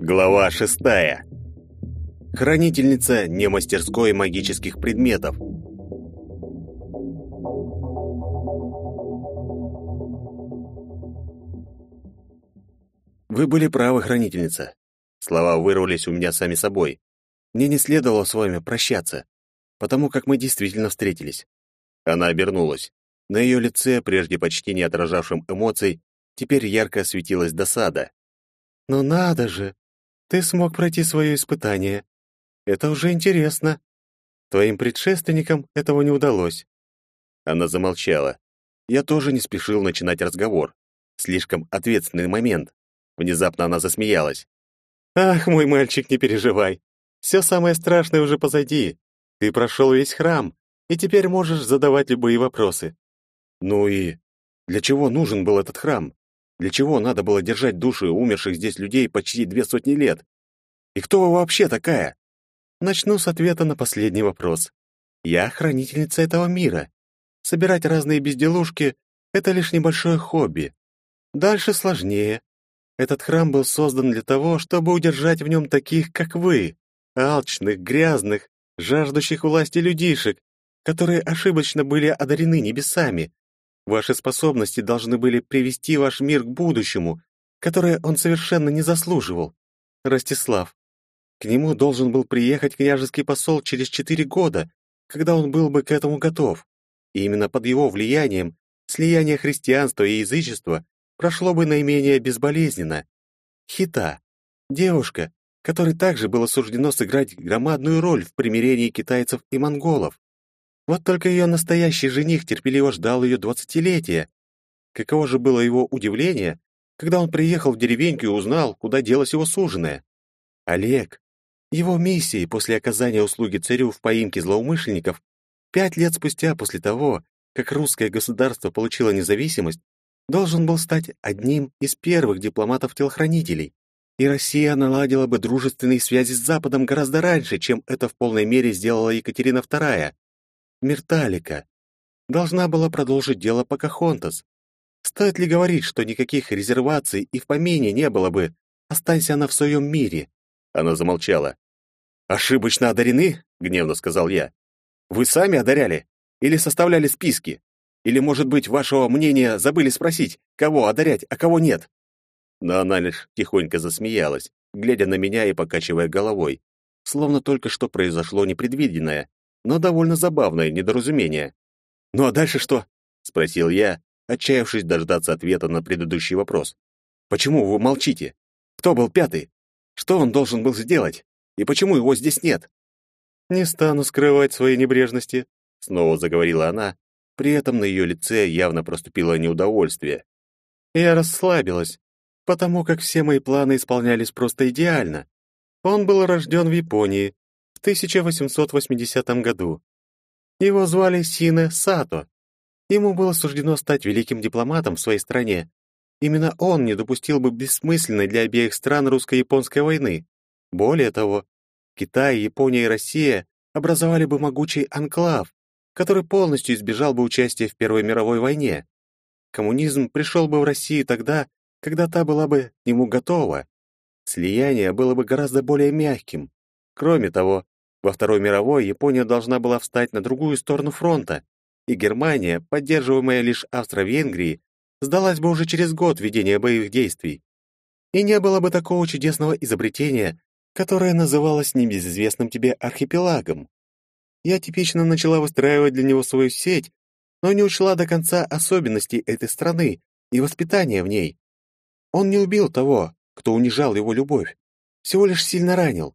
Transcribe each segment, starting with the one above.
Глава шестая. Хранительница немастерской магических предметов. Вы были правы, хранительница. Слова вырвались у меня сами собой. Мне не следовало с вами прощаться, потому как мы действительно встретились. Она обернулась. На ее лице, прежде почти не отражавшем эмоций, теперь ярко осветилась досада. «Ну надо же! Ты смог пройти свое испытание. Это уже интересно. Твоим предшественникам этого не удалось». Она замолчала. Я тоже не спешил начинать разговор. Слишком ответственный момент. Внезапно она засмеялась. «Ах, мой мальчик, не переживай. Все самое страшное уже позади. Ты прошел весь храм, и теперь можешь задавать любые вопросы». «Ну и для чего нужен был этот храм? Для чего надо было держать души умерших здесь людей почти две сотни лет? И кто вы вообще такая?» Начну с ответа на последний вопрос. Я хранительница этого мира. Собирать разные безделушки — это лишь небольшое хобби. Дальше сложнее. Этот храм был создан для того, чтобы удержать в нем таких, как вы, алчных, грязных, жаждущих власти людишек, которые ошибочно были одарены небесами. Ваши способности должны были привести ваш мир к будущему, которое он совершенно не заслуживал. Ростислав. К нему должен был приехать княжеский посол через четыре года, когда он был бы к этому готов. И именно под его влиянием слияние христианства и язычества прошло бы наименее безболезненно. Хита, девушка, которой также было суждено сыграть громадную роль в примирении китайцев и монголов. Вот только ее настоящий жених терпеливо ждал ее двадцатилетия. Каково же было его удивление, когда он приехал в деревеньку и узнал, куда делась его суженая. Олег. Его миссией после оказания услуги царю в поимке злоумышленников пять лет спустя после того, как русское государство получило независимость, должен был стать одним из первых дипломатов-телохранителей, и Россия наладила бы дружественные связи с Западом гораздо раньше, чем это в полной мере сделала Екатерина II. Мирталика должна была продолжить дело Покахонтас. Стоит ли говорить, что никаких резерваций и в помине не было бы, останься она в своем мире? Она замолчала. «Ошибочно одарены?» — гневно сказал я. «Вы сами одаряли? Или составляли списки?» Или, может быть, вашего мнения забыли спросить, кого одарять, а кого нет?» Но она лишь тихонько засмеялась, глядя на меня и покачивая головой, словно только что произошло непредвиденное, но довольно забавное недоразумение. «Ну а дальше что?» — спросил я, отчаявшись дождаться ответа на предыдущий вопрос. «Почему вы молчите? Кто был пятый? Что он должен был сделать? И почему его здесь нет?» «Не стану скрывать своей небрежности», — снова заговорила она, при этом на ее лице явно проступило неудовольствие. Я расслабилась, потому как все мои планы исполнялись просто идеально. Он был рожден в Японии в 1880 году. Его звали Сине Сато. Ему было суждено стать великим дипломатом в своей стране. Именно он не допустил бы бессмысленной для обеих стран русско-японской войны. Более того, Китай, Япония и Россия образовали бы могучий анклав, который полностью избежал бы участия в Первой мировой войне. Коммунизм пришел бы в Россию тогда, когда та была бы к нему готова. Слияние было бы гораздо более мягким. Кроме того, во Второй мировой Япония должна была встать на другую сторону фронта, и Германия, поддерживаемая лишь Австро-Венгрией, сдалась бы уже через год ведения боевых действий. И не было бы такого чудесного изобретения, которое называлось небезызвестным тебе архипелагом. Я типично начала выстраивать для него свою сеть, но не учла до конца особенностей этой страны и воспитания в ней. Он не убил того, кто унижал его любовь, всего лишь сильно ранил.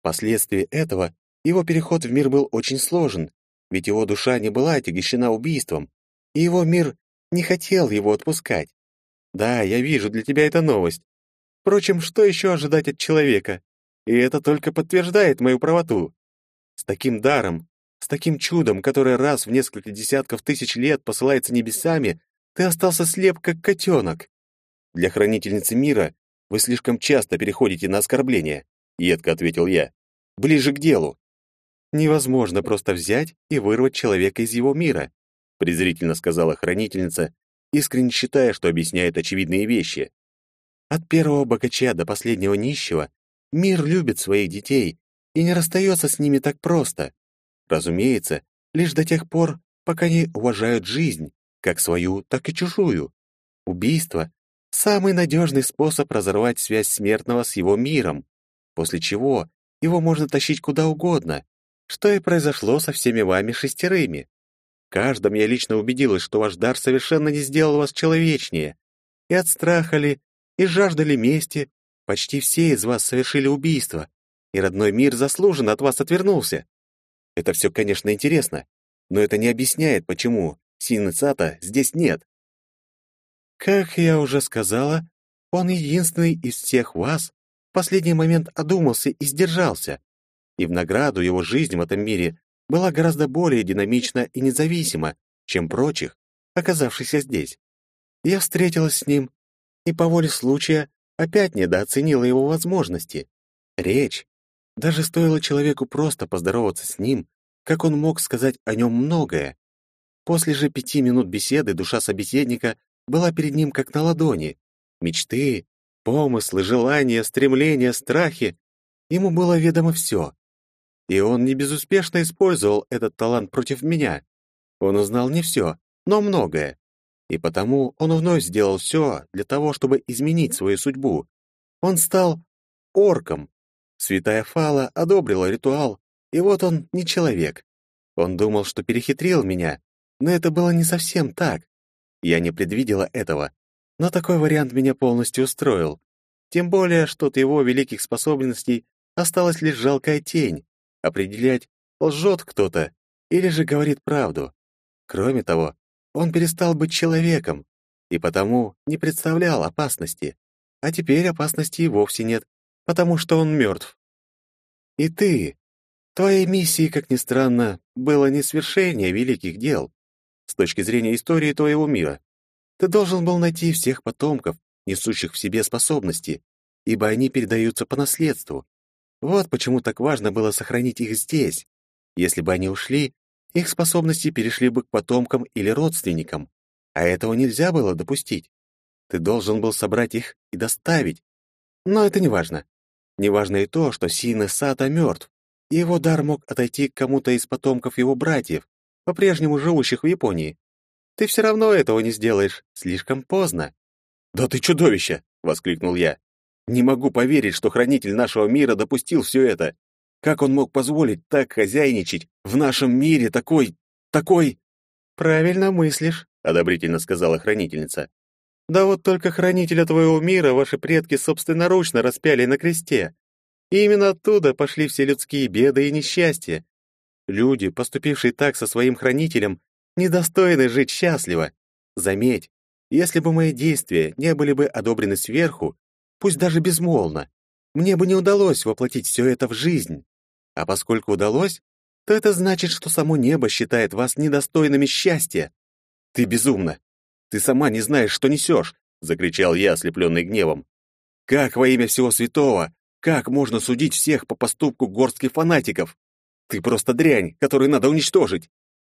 Впоследствии этого его переход в мир был очень сложен, ведь его душа не была отягощена убийством, и его мир не хотел его отпускать. Да, я вижу, для тебя это новость. Впрочем, что еще ожидать от человека? И это только подтверждает мою правоту. С таким даром, с таким чудом, которое раз в несколько десятков тысяч лет посылается небесами, ты остался слеп, как котенок. Для хранительницы мира вы слишком часто переходите на оскорбления, едко ответил я. Ближе к делу. невозможно просто взять и вырвать человека из его мира, презрительно сказала хранительница, искренне считая, что объясняет очевидные вещи. От первого богача до последнего нищего мир любит своих детей и не расстается с ними так просто. Разумеется, лишь до тех пор, пока не уважают жизнь, как свою, так и чужую. Убийство — самый надежный способ разорвать связь смертного с его миром, после чего его можно тащить куда угодно, что и произошло со всеми вами шестерыми. В каждом я лично убедилась, что ваш дар совершенно не сделал вас человечнее. И от страха ли, и жаждали мести, почти все из вас совершили убийство, и родной мир заслуженно от вас отвернулся. Это все, конечно, интересно, но это не объясняет, почему Синыцата здесь нет. Как я уже сказала, он единственный из всех вас в последний момент одумался и сдержался, и в награду его жизнь в этом мире была гораздо более динамична и независима, чем прочих, оказавшихся здесь. Я встретилась с ним, и по воле случая опять недооценила его возможности. Речь. Даже стоило человеку просто поздороваться с ним, как он мог сказать о нем многое. После же пяти минут беседы душа собеседника была перед ним как на ладони. Мечты, помыслы, желания, стремления, страхи. Ему было ведомо все. И он не безуспешно использовал этот талант против меня. Он узнал не все, но многое. И потому он вновь сделал все для того, чтобы изменить свою судьбу. Он стал орком. Святая Фала одобрила ритуал, и вот он не человек. Он думал, что перехитрил меня, но это было не совсем так. Я не предвидела этого, но такой вариант меня полностью устроил. Тем более, что от его великих способностей осталась лишь жалкая тень, определять, лжет кто-то или же говорит правду. Кроме того, он перестал быть человеком и потому не представлял опасности. А теперь опасности и вовсе нет, потому что он мертв. И ты, твоей миссией, как ни странно, было не свершение великих дел. С точки зрения истории твоего мира, ты должен был найти всех потомков, несущих в себе способности, ибо они передаются по наследству. Вот почему так важно было сохранить их здесь. Если бы они ушли, их способности перешли бы к потомкам или родственникам, а этого нельзя было допустить. Ты должен был собрать их и доставить. Но это не важно. Не важно и то, что Сина Сата мертв, и его дар мог отойти к кому-то из потомков его братьев, по-прежнему живущих в Японии. Ты все равно этого не сделаешь, слишком поздно. «Да ты чудовище!» — воскликнул я. Не могу поверить, что хранитель нашего мира допустил все это. Как он мог позволить так хозяйничать в нашем мире такой... такой... «Правильно мыслишь», — одобрительно сказала хранительница. «Да вот только хранителя твоего мира ваши предки собственноручно распяли на кресте. И именно оттуда пошли все людские беды и несчастья. Люди, поступившие так со своим хранителем, недостойны жить счастливо. Заметь, если бы мои действия не были бы одобрены сверху, пусть даже безмолвно. Мне бы не удалось воплотить все это в жизнь. А поскольку удалось, то это значит, что само небо считает вас недостойными счастья. Ты безумна. Ты сама не знаешь, что несешь, закричал я, ослепленный гневом. Как во имя всего святого, как можно судить всех по поступку горстки фанатиков? Ты просто дрянь, которую надо уничтожить.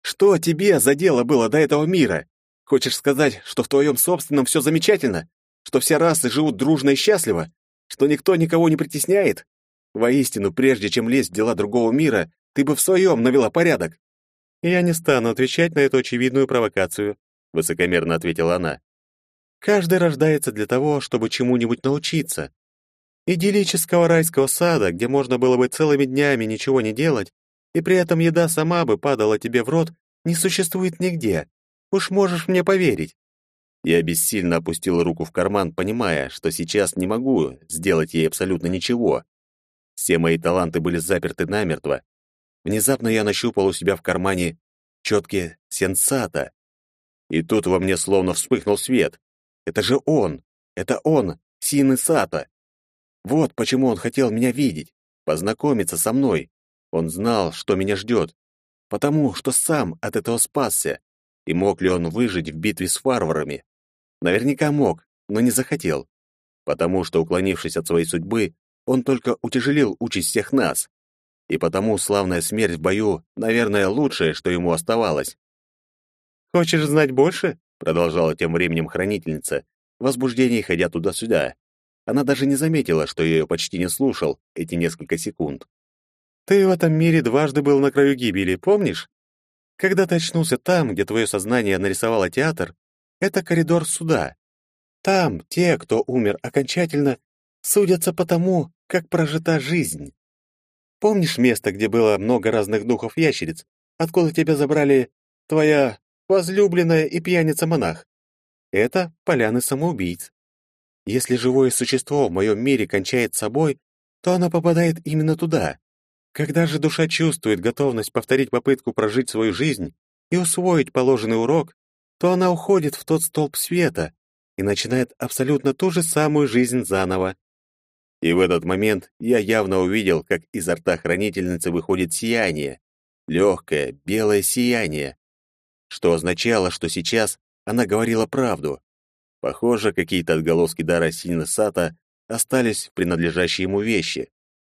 Что тебе за дело было до этого мира? Хочешь сказать, что в твоем собственном все замечательно? что все расы живут дружно и счастливо, что никто никого не притесняет? Воистину, прежде чем лезть в дела другого мира, ты бы в своем навела порядок. Я не стану отвечать на эту очевидную провокацию, высокомерно ответила она. Каждый рождается для того, чтобы чему-нибудь научиться. Идиллического райского сада, где можно было бы целыми днями ничего не делать, и при этом еда сама бы падала тебе в рот, не существует нигде. Уж можешь мне поверить. Я бессильно опустил руку в карман, понимая, что сейчас не могу сделать ей абсолютно ничего. Все мои таланты были заперты намертво. Внезапно я нащупал у себя в кармане четкие сенсата. И тут во мне словно вспыхнул свет. Это же он! Это он, Сины Сата! Вот почему он хотел меня видеть, познакомиться со мной. Он знал, что меня ждет, потому что сам от этого спасся. И мог ли он выжить в битве с варварами? Наверняка мог, но не захотел, потому что, уклонившись от своей судьбы, он только утяжелил участь всех нас. и потому славная смерть в бою, наверное, лучшее, что ему оставалось. «Хочешь знать больше?» — продолжала тем временем хранительница, в возбуждении ходя туда-сюда. Она даже не заметила, что ее почти не слушал эти несколько секунд. «Ты в этом мире дважды был на краю гибели, помнишь? Когда ты очнулся там, где твое сознание нарисовало театр, это коридор суда. Там те, кто умер окончательно, судятся по тому, как прожита жизнь. Помнишь место, где было много разных духов ящериц, откуда тебя забрали твоя возлюбленная и пьяница-монах? Это поляны самоубийц. Если живое существо в моем мире кончает собой, то оно попадает именно туда. Когда же душа чувствует готовность повторить попытку прожить свою жизнь и усвоить положенный урок, то она уходит в тот столб света и начинает абсолютно ту же самую жизнь заново. И в этот момент я явно увидел, как изо рта хранительницы выходит сияние, легкое, белое сияние, что означало, что сейчас она говорила правду. Похоже, какие-то отголоски дара Синесата остались в принадлежащей ему вещи.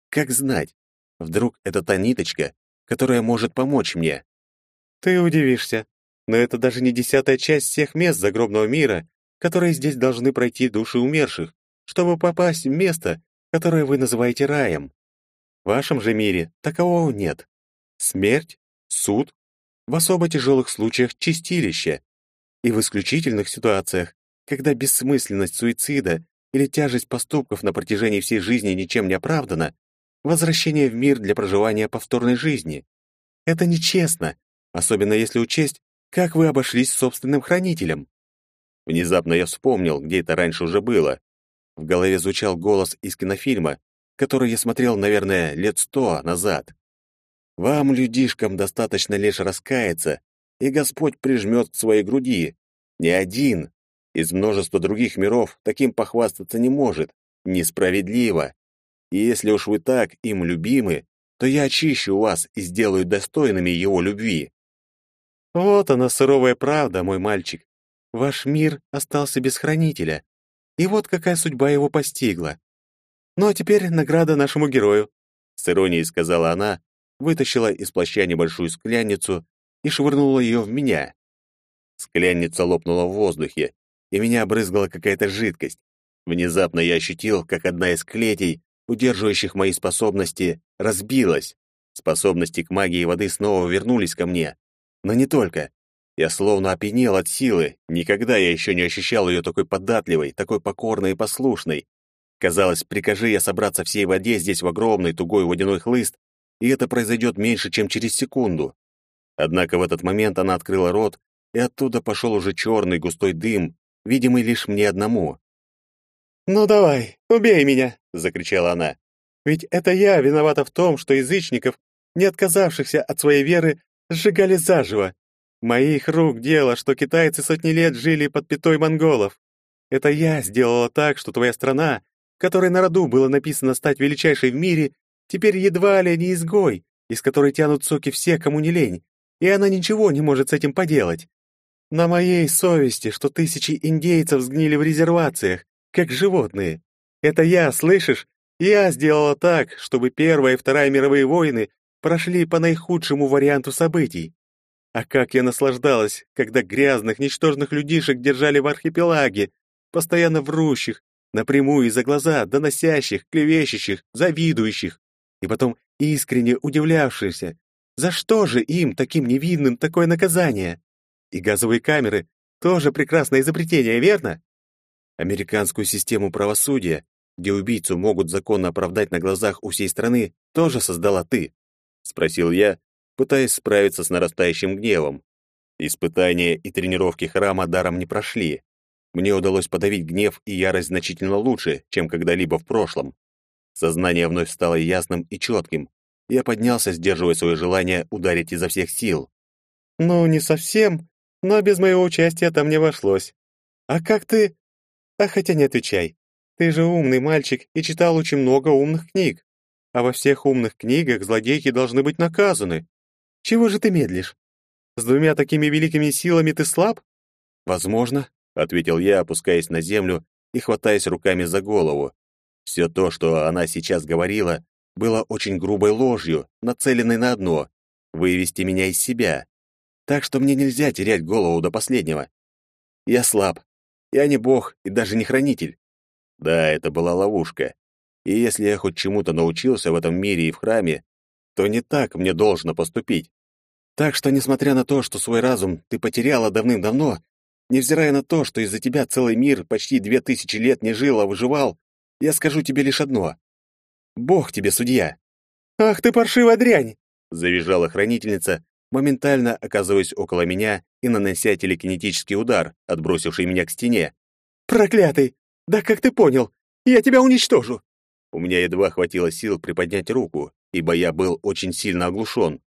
Как знать, вдруг это та ниточка, которая может помочь мне. Ты удивишься, но это даже не десятая часть всех мест загробного мира, которые здесь должны пройти души умерших, чтобы попасть в место, которое вы называете раем. В вашем же мире такового нет. Смерть, суд, в особо тяжелых случаях чистилище. И в исключительных ситуациях, когда бессмысленность суицида или тяжесть поступков на протяжении всей жизни ничем не оправдана, возвращение в мир для проживания повторной жизни. Это нечестно, особенно если учесть, как вы обошлись с собственным хранителем. Внезапно я вспомнил, где это раньше уже было. В голове звучал голос из кинофильма, который я смотрел, наверное, лет сто назад. «Вам, людишкам, достаточно лишь раскаяться, и Господь прижмет к своей груди. Не один. Из множества других миров таким похвастаться не может. Несправедливо. И если уж вы так им любимы, то я очищу вас и сделаю достойными его любви». Вот она, суровая правда, мой мальчик. Ваш мир остался без хранителя, и вот какая судьба его постигла. Ну а теперь награда нашему герою, с иронией сказала она, вытащила из плаща небольшую скляницу и швырнула ее в меня. Скляница лопнула в воздухе, и меня обрызгала какая-то жидкость. Внезапно я ощутил, как одна из клетей, удерживающих мои способности, разбилась. Способности к магии воды снова вернулись ко мне. Но не только. Я словно опьянел от силы. Никогда я еще не ощущал ее такой податливой, такой покорной и послушной. Казалось, прикажи я собраться всей воде здесь в огромный тугой водяной хлыст, и это произойдет меньше, чем через секунду. Однако в этот момент она открыла рот, и оттуда пошел уже черный густой дым, видимый лишь мне одному. «Ну давай, убей меня!» — закричала она. «Ведь это я виновата в том, что язычников, не отказавшихся от своей веры, сжигали заживо. Моих рук дело, что китайцы сотни лет жили под пятой монголов. Это я сделала так, что твоя страна, которой на роду было написано стать величайшей в мире, теперь едва ли не изгой, из которой тянут соки все, кому не лень, и она ничего не может с этим поделать. На моей совести, что тысячи индейцев сгнили в резервациях, как животные. Это я, слышишь? Я сделала так, чтобы Первая и Вторая мировые войны прошли по наихудшему варианту событий. А как я наслаждалась, когда грязных, ничтожных людишек держали в архипелаге, постоянно врущих, напрямую и за глаза, доносящих, клевещущих, завидующих, и потом искренне удивлявшихся, за что же им, таким невинным, такое наказание? И газовые камеры — тоже прекрасное изобретение, верно? Американскую систему правосудия, где убийцу могут законно оправдать на глазах у всей страны, тоже создала ты? — спросил я, пытаясь справиться с нарастающим гневом. Испытания и тренировки храма даром не прошли. Мне удалось подавить гнев и ярость значительно лучше, чем когда-либо в прошлом. Сознание вновь стало ясным и четким. Я поднялся, сдерживая свое желание ударить изо всех сил. «Ну, не совсем, но без моего участия там не вошлось. А как ты...» «А хотя не отвечай. Ты же умный мальчик и читал очень много умных книг. А во всех умных книгах злодейки должны быть наказаны. Чего же ты медлишь? С двумя такими великими силами ты слаб? Возможно, ответил я, опускаясь на землю и хватаясь руками за голову. Все то, что она сейчас говорила, было очень грубой ложью, нацеленной на одно — вывести меня из себя. Так что мне нельзя терять голову до последнего. Я слаб. Я не бог и даже не хранитель. Да, это была ловушка. И если я хоть чему-то научился в этом мире и в храме, то не так мне должно поступить. Так что, несмотря на то, что свой разум ты потеряла давным-давно, невзирая на то, что из-за тебя целый мир почти две тысячи лет не жил, а выживал, я скажу тебе лишь одно. Бог тебе судья. «Ах ты паршивая дрянь!» — завизжала хранительница, моментально оказываясь около меня и нанося телекинетический удар, отбросивший меня к стене. «Проклятый! Да как ты понял? Я тебя уничтожу!» У меня едва хватило сил приподнять руку, ибо я был очень сильно оглушен.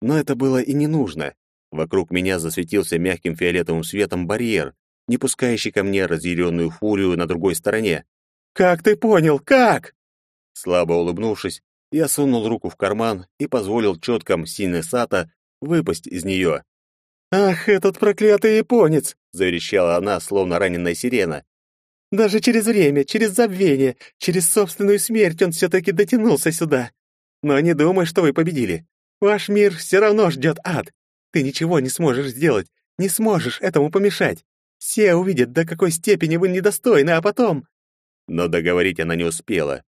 Но это было и не нужно. Вокруг меня засветился мягким фиолетовым светом барьер, не пускающий ко мне разъяренную фурию на другой стороне. «Как ты понял? Как?» Слабо улыбнувшись, я сунул руку в карман и позволил четкам Сины Сата выпасть из нее. «Ах, этот проклятый японец!» — заверещала она, словно раненая сирена. «Даже через время, через забвение, через собственную смерть он все-таки дотянулся сюда. Но не думай, что вы победили. Ваш мир все равно ждет ад. Ты ничего не сможешь сделать, не сможешь этому помешать. Все увидят, до какой степени вы недостойны, а потом...» Но договорить она не успела.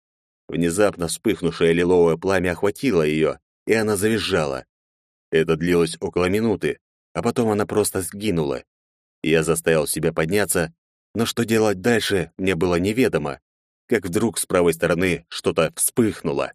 Внезапно вспыхнувшее лиловое пламя охватило ее, и она завизжала. Это длилось около минуты, а потом она просто сгинула. Я заставил себя подняться, но что делать дальше, мне было неведомо, как вдруг с правой стороны что-то вспыхнуло.